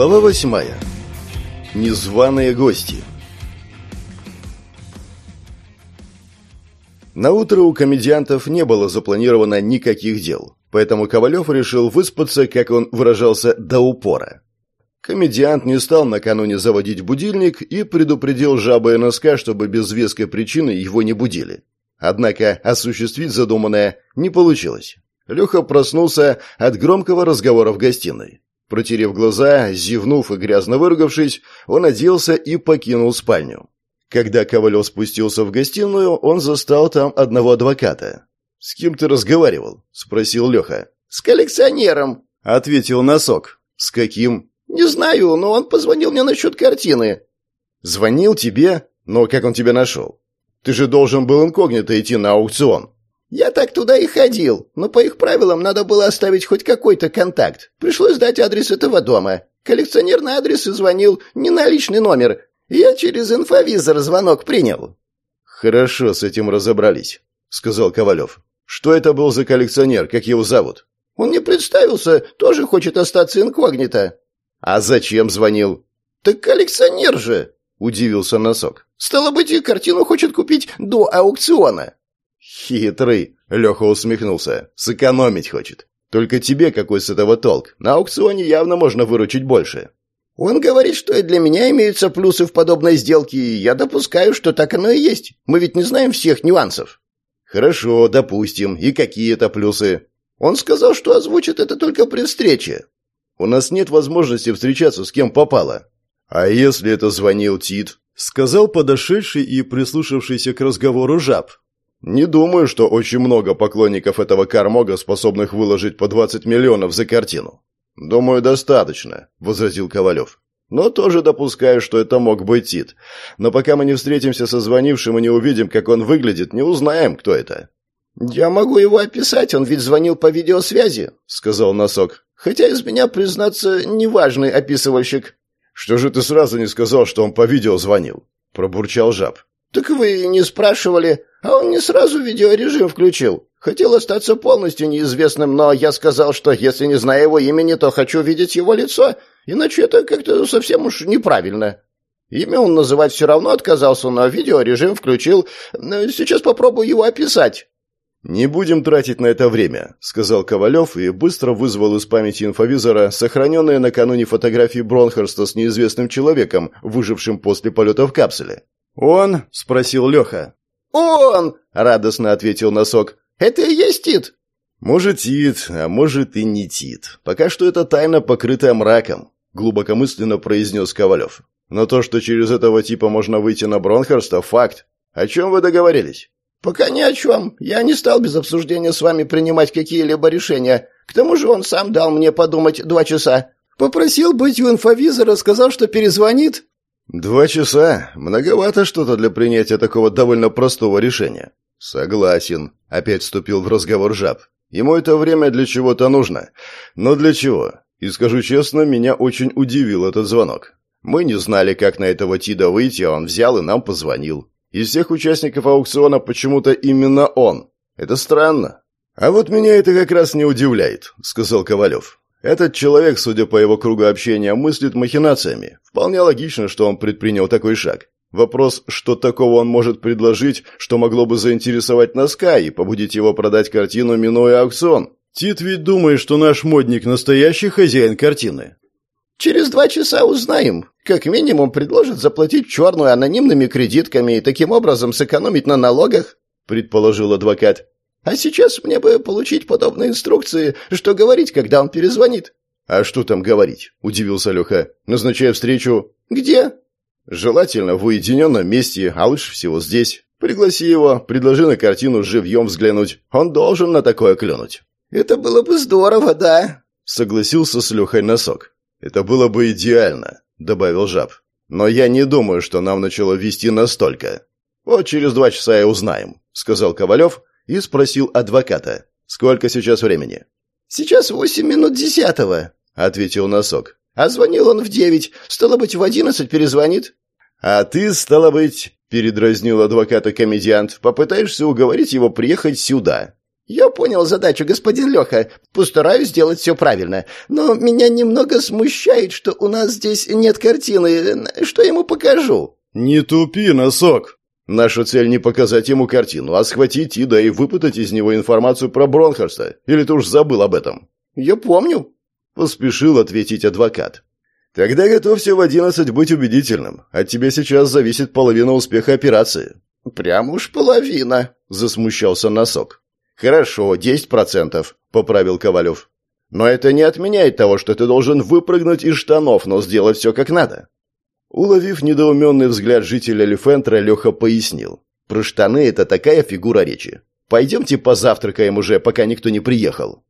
Глава восьмая. Незваные гости. На утро у комедиантов не было запланировано никаких дел, поэтому Ковалев решил выспаться, как он выражался, до упора. Комедиант не стал накануне заводить будильник и предупредил жабы НСК, чтобы без веской причины его не будили. Однако осуществить задуманное не получилось. Леха проснулся от громкого разговора в гостиной. Протерев глаза, зевнув и грязно выругавшись, он оделся и покинул спальню. Когда Ковалев спустился в гостиную, он застал там одного адвоката. «С кем ты разговаривал?» – спросил Леха. «С коллекционером», – ответил Носок. «С каким?» «Не знаю, но он позвонил мне насчет картины». «Звонил тебе? Но как он тебя нашел? Ты же должен был инкогнито идти на аукцион». «Я так туда и ходил, но по их правилам надо было оставить хоть какой-то контакт. Пришлось дать адрес этого дома. Коллекционер на адрес и звонил, не на личный номер. Я через инфовизор звонок принял». «Хорошо, с этим разобрались», — сказал Ковалев. «Что это был за коллекционер? Как его зовут?» «Он не представился, тоже хочет остаться инкогнито». «А зачем звонил?» «Так коллекционер же!» — удивился Носок. «Стало быть, и картину хочет купить до аукциона». «Хитрый!» — Леха усмехнулся. «Сэкономить хочет. Только тебе какой с этого толк? На аукционе явно можно выручить больше». «Он говорит, что и для меня имеются плюсы в подобной сделке, и я допускаю, что так оно и есть. Мы ведь не знаем всех нюансов». «Хорошо, допустим. И какие это плюсы?» «Он сказал, что озвучит это только при встрече». «У нас нет возможности встречаться с кем попало». «А если это звонил Тит?» — сказал подошедший и прислушавшийся к разговору жаб. Не думаю, что очень много поклонников этого Кармога, способных выложить по 20 миллионов за картину. Думаю, достаточно, возразил Ковалев. Но тоже допускаю, что это мог быть Тит. Но пока мы не встретимся со звонившим и не увидим, как он выглядит, не узнаем, кто это. Я могу его описать, он ведь звонил по видеосвязи, сказал Носок. Хотя из меня, признаться, неважный описывальщик. Что же ты сразу не сказал, что он по видео звонил? пробурчал Жаб. «Так вы не спрашивали, а он не сразу видеорежим включил. Хотел остаться полностью неизвестным, но я сказал, что если не знаю его имени, то хочу видеть его лицо, иначе это как-то совсем уж неправильно». Имя он называть все равно отказался, но видеорежим включил. Сейчас попробую его описать. «Не будем тратить на это время», — сказал Ковалев и быстро вызвал из памяти инфовизора сохраненные накануне фотографии Бронхерста с неизвестным человеком, выжившим после полета в капсуле. «Он?» — спросил Леха. «Он!» — радостно ответил носок. «Это и есть Тит!» «Может, Тит, а может и не Тит. Пока что это тайна, покрытая мраком», — глубокомысленно произнес Ковалев. «Но то, что через этого типа можно выйти на Бронхерста, факт. О чем вы договорились?» «Пока ни о чем. Я не стал без обсуждения с вами принимать какие-либо решения. К тому же он сам дал мне подумать два часа. Попросил быть у инфовизора, сказал, что перезвонит, «Два часа? Многовато что-то для принятия такого довольно простого решения». «Согласен», — опять вступил в разговор жаб. «Ему это время для чего-то нужно. Но для чего? И скажу честно, меня очень удивил этот звонок. Мы не знали, как на этого Тида выйти, а он взял и нам позвонил. Из всех участников аукциона почему-то именно он. Это странно». «А вот меня это как раз не удивляет», — сказал Ковалев. Этот человек, судя по его кругу общения, мыслит махинациями. Вполне логично, что он предпринял такой шаг. Вопрос, что такого он может предложить, что могло бы заинтересовать Носка и побудить его продать картину, минуя аукцион. Тит ведь думает, что наш модник настоящий хозяин картины. Через два часа узнаем. Как минимум предложат заплатить черную анонимными кредитками и таким образом сэкономить на налогах, предположил адвокат. А сейчас мне бы получить подобные инструкции, что говорить, когда он перезвонит». «А что там говорить?» – удивился Леха. «Назначай встречу». «Где?» «Желательно в уединенном месте, а лучше всего здесь. Пригласи его, предложи на картину живьем взглянуть. Он должен на такое клюнуть». «Это было бы здорово, да?» – согласился с Лехой носок. «Это было бы идеально», – добавил жаб. «Но я не думаю, что нам начало вести настолько. Вот через два часа и узнаем», – сказал Ковалев и спросил адвоката. «Сколько сейчас времени?» «Сейчас восемь минут десятого», — ответил носок. «А звонил он в девять. Стало быть, в одиннадцать перезвонит». «А ты, стало быть, — передразнил адвоката комедиант, — попытаешься уговорить его приехать сюда». «Я понял задачу, господин Леха. Постараюсь сделать все правильно. Но меня немного смущает, что у нас здесь нет картины. Что ему покажу?» «Не тупи, носок!» Наша цель не показать ему картину, а схватить Ида и выпытать из него информацию про Бронхарста. Или ты уж забыл об этом?» «Я помню», — поспешил ответить адвокат. «Тогда готовься в одиннадцать быть убедительным. От тебя сейчас зависит половина успеха операции». «Прям уж половина», — засмущался носок. «Хорошо, десять процентов», — поправил Ковалев. «Но это не отменяет того, что ты должен выпрыгнуть из штанов, но сделать все как надо». Уловив недоуменный взгляд жителя Лефентра, Леха пояснил. «Про штаны это такая фигура речи. Пойдемте позавтракаем уже, пока никто не приехал».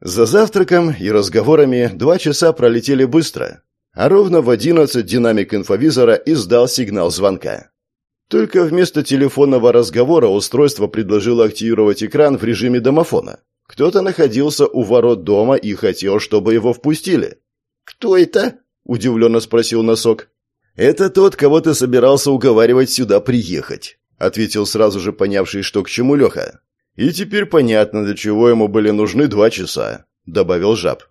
За завтраком и разговорами два часа пролетели быстро, а ровно в одиннадцать динамик инфовизора издал сигнал звонка. Только вместо телефонного разговора устройство предложило активировать экран в режиме домофона. Кто-то находился у ворот дома и хотел, чтобы его впустили. «Кто это?» – удивленно спросил носок. «Это тот, кого ты собирался уговаривать сюда приехать», — ответил сразу же понявший, что к чему Леха. «И теперь понятно, для чего ему были нужны два часа», — добавил жаб.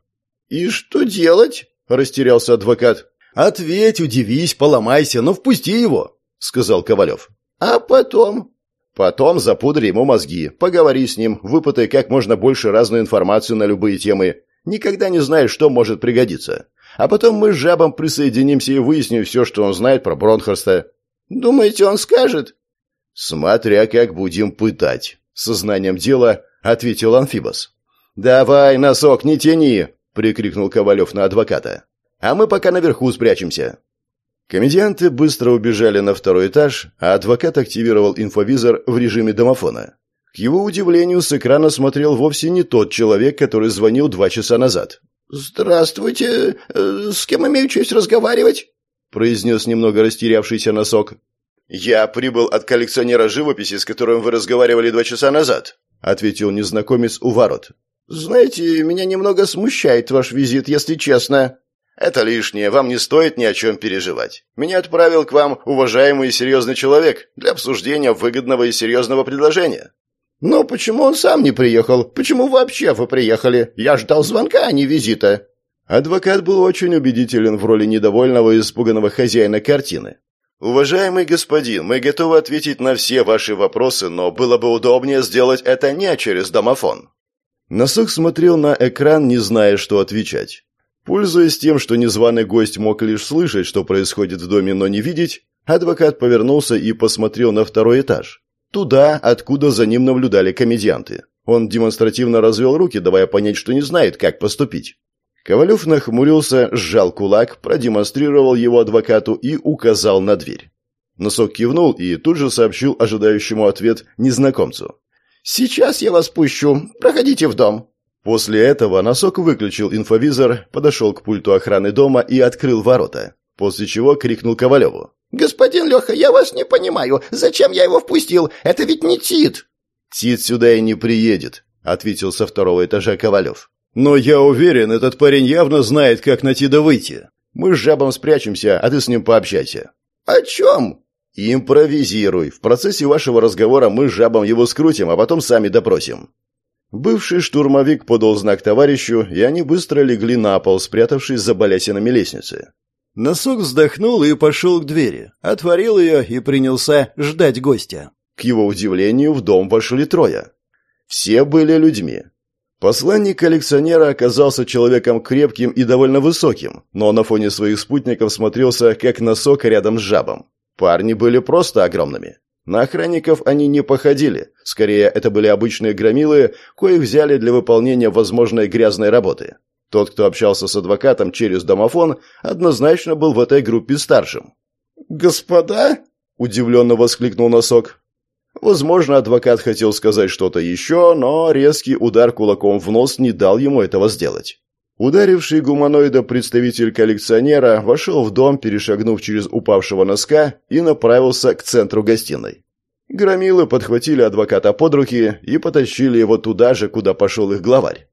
«И что делать?» — растерялся адвокат. «Ответь, удивись, поломайся, но впусти его», — сказал Ковалев. «А потом?» «Потом запудри ему мозги, поговори с ним, выпытай как можно больше разную информацию на любые темы. Никогда не знаешь, что может пригодиться. А потом мы с жабом присоединимся и выясним все, что он знает про Бронхорста. Думаете, он скажет? Смотря как будем пытать. Сознанием дела ответил Анфибос. Давай, носок, не тяни, прикрикнул Ковалев на адвоката. А мы пока наверху спрячемся. Комедианты быстро убежали на второй этаж, а адвокат активировал инфовизор в режиме домофона. К его удивлению, с экрана смотрел вовсе не тот человек, который звонил два часа назад. «Здравствуйте. Э, с кем имею честь разговаривать?» произнес немного растерявшийся носок. «Я прибыл от коллекционера живописи, с которым вы разговаривали два часа назад», ответил незнакомец у ворот. «Знаете, меня немного смущает ваш визит, если честно». «Это лишнее, вам не стоит ни о чем переживать. Меня отправил к вам уважаемый и серьезный человек для обсуждения выгодного и серьезного предложения. «Но почему он сам не приехал? Почему вообще вы приехали? Я ждал звонка, а не визита». Адвокат был очень убедителен в роли недовольного и испуганного хозяина картины. «Уважаемый господин, мы готовы ответить на все ваши вопросы, но было бы удобнее сделать это не через домофон». Носок смотрел на экран, не зная, что отвечать. Пользуясь тем, что незваный гость мог лишь слышать, что происходит в доме, но не видеть, адвокат повернулся и посмотрел на второй этаж. Туда, откуда за ним наблюдали комедианты. Он демонстративно развел руки, давая понять, что не знает, как поступить. Ковалев нахмурился, сжал кулак, продемонстрировал его адвокату и указал на дверь. Носок кивнул и тут же сообщил ожидающему ответ незнакомцу. «Сейчас я вас пущу. Проходите в дом». После этого Носок выключил инфовизор, подошел к пульту охраны дома и открыл ворота, после чего крикнул Ковалеву. «Господин Леха, я вас не понимаю. Зачем я его впустил? Это ведь не Тит!» «Тит сюда и не приедет», — ответил со второго этажа Ковалев. «Но я уверен, этот парень явно знает, как на Тида выйти. Мы с жабом спрячемся, а ты с ним пообщайся». «О чем?» «Импровизируй. В процессе вашего разговора мы с жабом его скрутим, а потом сами допросим». Бывший штурмовик подал знак товарищу, и они быстро легли на пол, спрятавшись за балясинами лестницы. Носок вздохнул и пошел к двери, отворил ее и принялся ждать гостя. К его удивлению, в дом вошли трое. Все были людьми. Посланник коллекционера оказался человеком крепким и довольно высоким, но на фоне своих спутников смотрелся как носок рядом с жабом. Парни были просто огромными. На охранников они не походили, скорее это были обычные громилы, коих взяли для выполнения возможной грязной работы. Тот, кто общался с адвокатом через домофон, однозначно был в этой группе старшим. «Господа?» – удивленно воскликнул носок. Возможно, адвокат хотел сказать что-то еще, но резкий удар кулаком в нос не дал ему этого сделать. Ударивший гуманоида представитель коллекционера вошел в дом, перешагнув через упавшего носка, и направился к центру гостиной. Громилы подхватили адвоката под руки и потащили его туда же, куда пошел их главарь.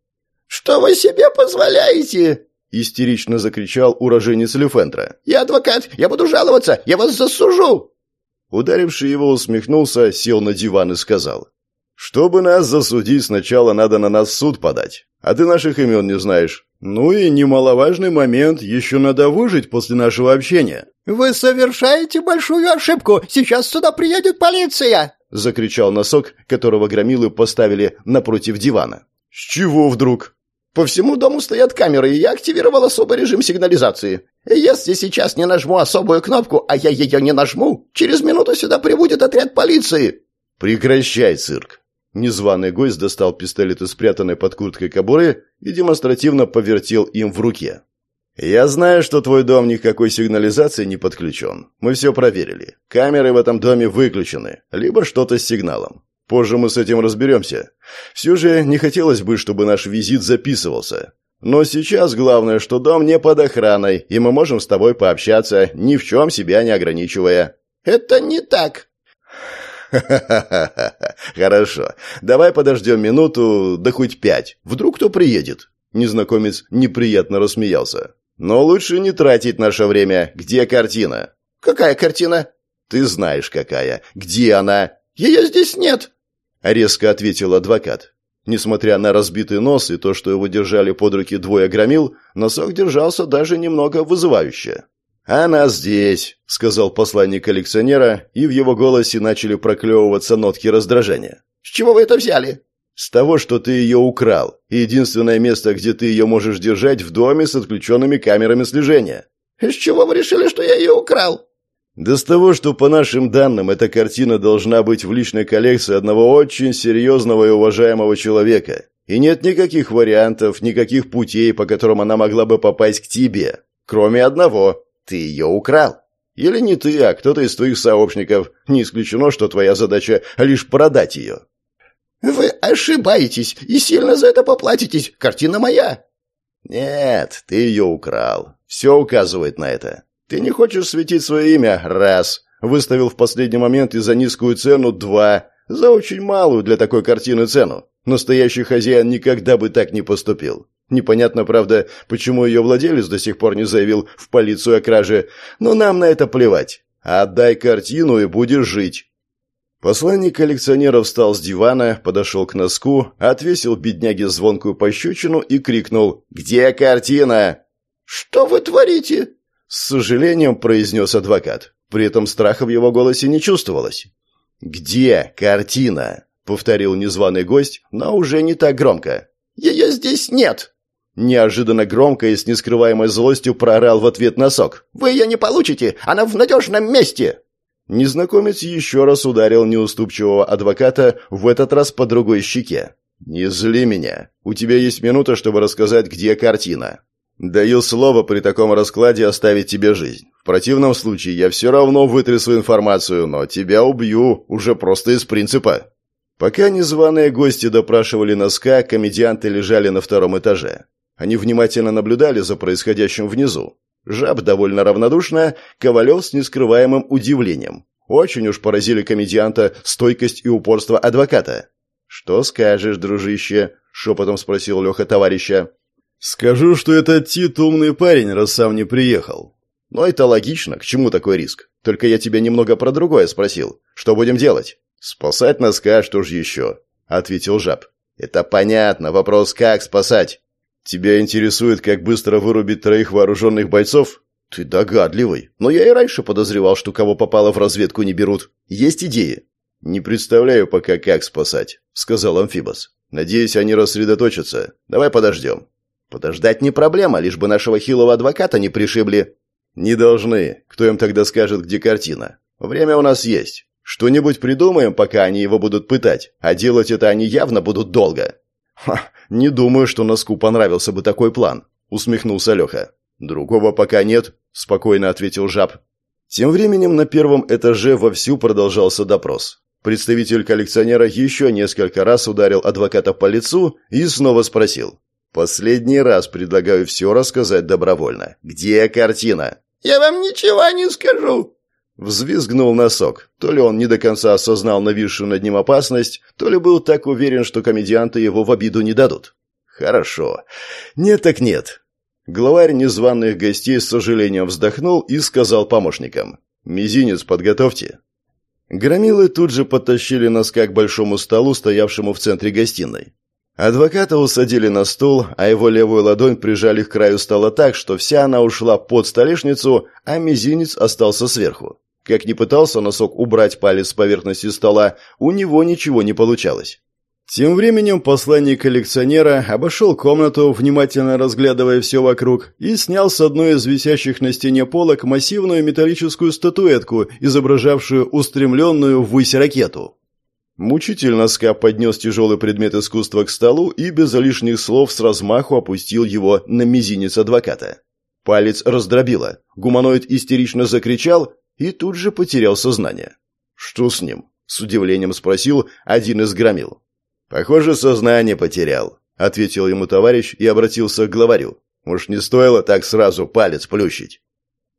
«Что вы себе позволяете?» истерично закричал уроженец Люфентра. «Я адвокат! Я буду жаловаться! Я вас засужу!» Ударивший его усмехнулся, сел на диван и сказал. Чтобы нас засудить, сначала надо на нас суд подать. А ты наших имен не знаешь. Ну и немаловажный момент, еще надо выжить после нашего общения. Вы совершаете большую ошибку. Сейчас сюда приедет полиция, закричал носок, которого громилы поставили напротив дивана. С чего вдруг? По всему дому стоят камеры, и я активировал особый режим сигнализации. Если сейчас не нажму особую кнопку, а я ее не нажму, через минуту сюда прибудет отряд полиции. Прекращай цирк. Незваный гость достал пистолет из спрятанной под курткой кобуры и демонстративно повертел им в руке. «Я знаю, что твой дом никакой сигнализации не подключен. Мы все проверили. Камеры в этом доме выключены, либо что-то с сигналом. Позже мы с этим разберемся. Все же не хотелось бы, чтобы наш визит записывался. Но сейчас главное, что дом не под охраной, и мы можем с тобой пообщаться, ни в чем себя не ограничивая». «Это не так», «Ха-ха-ха! Хорошо. Давай подождем минуту, да хоть пять. Вдруг кто приедет?» Незнакомец неприятно рассмеялся. «Но лучше не тратить наше время. Где картина?» «Какая картина?» «Ты знаешь, какая. Где она?» «Ее здесь нет!» Резко ответил адвокат. Несмотря на разбитый нос и то, что его держали под руки двое громил, носок держался даже немного вызывающе. «Она здесь», — сказал посланник коллекционера, и в его голосе начали проклевываться нотки раздражения. «С чего вы это взяли?» «С того, что ты ее украл. единственное место, где ты ее можешь держать, в доме с отключенными камерами слежения». «С чего вы решили, что я ее украл?» «Да с того, что, по нашим данным, эта картина должна быть в личной коллекции одного очень серьезного и уважаемого человека. И нет никаких вариантов, никаких путей, по которым она могла бы попасть к тебе. Кроме одного. Ты ее украл. Или не ты, а кто-то из твоих сообщников. Не исключено, что твоя задача лишь продать ее. Вы ошибаетесь и сильно за это поплатитесь. Картина моя. Нет, ты ее украл. Все указывает на это. Ты не хочешь светить свое имя? Раз. Выставил в последний момент и за низкую цену два. За очень малую для такой картины цену. Настоящий хозяин никогда бы так не поступил. Непонятно, правда, почему ее владелец до сих пор не заявил в полицию о краже, но нам на это плевать. Отдай картину и будешь жить. Посланник коллекционера встал с дивана, подошел к носку, отвесил бедняге звонкую пощечину и крикнул «Где картина?» «Что вы творите?» С сожалением произнес адвокат. При этом страха в его голосе не чувствовалось. «Где картина?» — повторил незваный гость, но уже не так громко. «Ее здесь нет!» Неожиданно громко и с нескрываемой злостью проорал в ответ носок. «Вы ее не получите! Она в надежном месте!» Незнакомец еще раз ударил неуступчивого адвоката, в этот раз по другой щеке. «Не зли меня. У тебя есть минута, чтобы рассказать, где картина. Даю слово при таком раскладе оставить тебе жизнь. В противном случае я все равно вытрясу информацию, но тебя убью уже просто из принципа». Пока незваные гости допрашивали носка, комедианты лежали на втором этаже. Они внимательно наблюдали за происходящим внизу. Жаб довольно равнодушно, Ковалев с нескрываемым удивлением. Очень уж поразили комедианта стойкость и упорство адвоката. «Что скажешь, дружище?» — шепотом спросил Леха товарища. «Скажу, что этот Тит умный парень, раз сам не приехал». «Но это логично. К чему такой риск? Только я тебя немного про другое спросил. Что будем делать?» «Спасать носка, что ж еще?» — ответил жаб. «Это понятно. Вопрос, как спасать?» Тебя интересует, как быстро вырубить троих вооруженных бойцов? Ты догадливый. Но я и раньше подозревал, что кого попало в разведку не берут. Есть идеи? Не представляю пока, как спасать, сказал Амфибос. Надеюсь, они рассредоточатся. Давай подождем. Подождать не проблема, лишь бы нашего хилого адвоката не пришибли. Не должны. Кто им тогда скажет, где картина? Время у нас есть. Что-нибудь придумаем, пока они его будут пытать, а делать это они явно будут долго. Ха, не думаю, что Носку понравился бы такой план, усмехнулся Леха. Другого пока нет, спокойно ответил Жаб. Тем временем на первом этаже вовсю продолжался допрос. Представитель коллекционера еще несколько раз ударил адвоката по лицу и снова спросил. «Последний раз предлагаю все рассказать добровольно. Где картина?» «Я вам ничего не скажу», Взвизгнул носок. То ли он не до конца осознал нависшую над ним опасность, то ли был так уверен, что комедианты его в обиду не дадут. Хорошо. Нет так нет. Главарь незваных гостей с сожалением вздохнул и сказал помощникам. «Мизинец подготовьте». Громилы тут же подтащили носка к большому столу, стоявшему в центре гостиной. Адвоката усадили на стул, а его левую ладонь прижали к краю стола так, что вся она ушла под столешницу, а мизинец остался сверху. Как ни пытался носок убрать палец с поверхности стола, у него ничего не получалось. Тем временем посланник коллекционера обошел комнату, внимательно разглядывая все вокруг, и снял с одной из висящих на стене полок массивную металлическую статуэтку, изображавшую устремленную ввысь ракету. Мучитель носка поднес тяжелый предмет искусства к столу и без лишних слов с размаху опустил его на мизинец адвоката. Палец раздробило, гуманоид истерично закричал и тут же потерял сознание. «Что с ним?» — с удивлением спросил один из громил. «Похоже, сознание потерял», — ответил ему товарищ и обратился к главарю. «Уж не стоило так сразу палец плющить».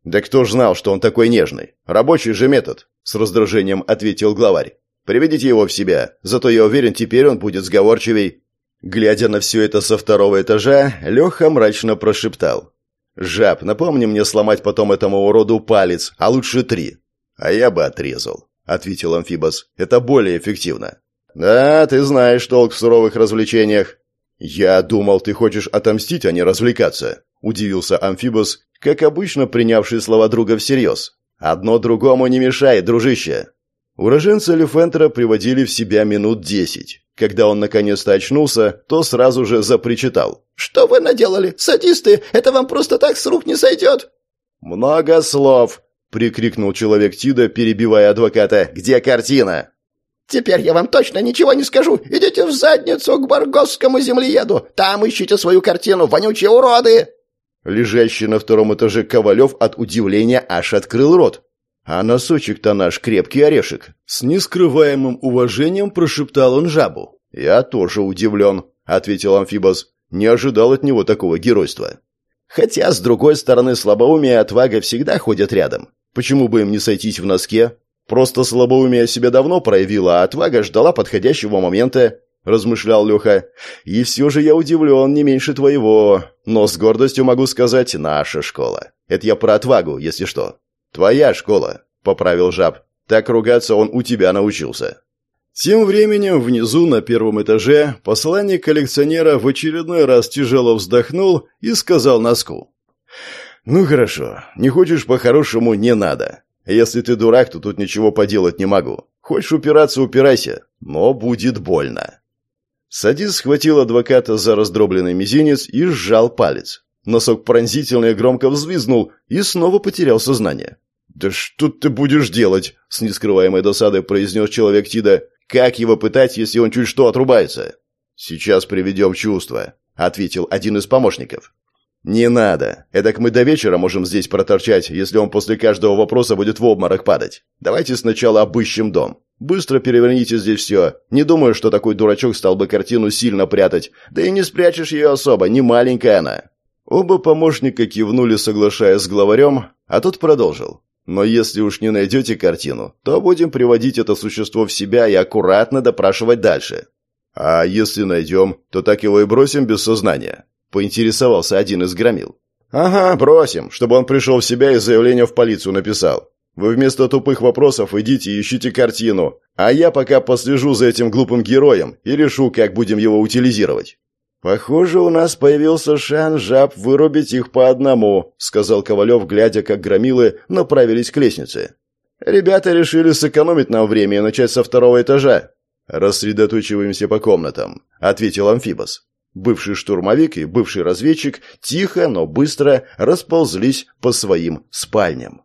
«Да кто ж знал, что он такой нежный? Рабочий же метод», — с раздражением ответил главарь. «Приведите его в себя, зато я уверен, теперь он будет сговорчивей». Глядя на все это со второго этажа, Леха мрачно прошептал. «Жаб, напомни мне сломать потом этому уроду палец, а лучше три». «А я бы отрезал», — ответил Амфибос. «Это более эффективно». «Да, ты знаешь толк в суровых развлечениях». «Я думал, ты хочешь отомстить, а не развлекаться», — удивился Амфибос, как обычно принявший слова друга всерьез. «Одно другому не мешает, дружище». Уроженца Люфентера приводили в себя минут десять. Когда он наконец-то очнулся, то сразу же запричитал. «Что вы наделали? Садисты! Это вам просто так с рук не сойдет!» «Много слов!» — прикрикнул человек Тида, перебивая адвоката. «Где картина?» Теперь я вам точно ничего не скажу. Идите в задницу к баргосскому землееду. Там ищите свою картину, вонючие уроды!» Лежащий на втором этаже Ковалев от удивления аж открыл рот. «А носочек-то наш крепкий орешек!» С нескрываемым уважением прошептал он жабу. «Я тоже удивлен», — ответил Амфибос. «Не ожидал от него такого геройства». Хотя, с другой стороны, слабоумие и отвага всегда ходят рядом. Почему бы им не сойтись в носке? Просто слабоумие себя давно проявило, а отвага ждала подходящего момента, размышлял Леха. И все же я удивлен не меньше твоего. Но с гордостью могу сказать, наша школа. Это я про отвагу, если что. Твоя школа, поправил жаб. Так ругаться он у тебя научился. Тем временем внизу на первом этаже посланник коллекционера в очередной раз тяжело вздохнул и сказал носку. «Ну хорошо, не хочешь по-хорошему, не надо. Если ты дурак, то тут ничего поделать не могу. Хочешь упираться, упирайся, но будет больно». Садис схватил адвоката за раздробленный мизинец и сжал палец. Носок пронзительно и громко взвизгнул и снова потерял сознание. «Да что ты будешь делать?» — с нескрываемой досадой произнес человек Тида. «Как его пытать, если он чуть что отрубается?» «Сейчас приведем чувство», — ответил один из помощников. «Не надо. Эдак мы до вечера можем здесь проторчать, если он после каждого вопроса будет в обморок падать. Давайте сначала обыщем дом. Быстро переверните здесь все. Не думаю, что такой дурачок стал бы картину сильно прятать. Да и не спрячешь ее особо, не маленькая она». Оба помощника кивнули, соглашаясь с главарем, а тот продолжил. «Но если уж не найдете картину, то будем приводить это существо в себя и аккуратно допрашивать дальше. А если найдем, то так его и бросим без сознания поинтересовался один из громил. «Ага, бросим, чтобы он пришел в себя и заявление в полицию написал. Вы вместо тупых вопросов идите и ищите картину, а я пока послежу за этим глупым героем и решу, как будем его утилизировать». «Похоже, у нас появился шанс жаб вырубить их по одному», сказал Ковалев, глядя, как громилы направились к лестнице. «Ребята решили сэкономить нам время и начать со второго этажа». «Рассредоточиваемся по комнатам», — ответил Амфибос. Бывший штурмовик и бывший разведчик тихо, но быстро расползлись по своим спальням.